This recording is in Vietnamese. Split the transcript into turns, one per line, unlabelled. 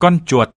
Con chuột.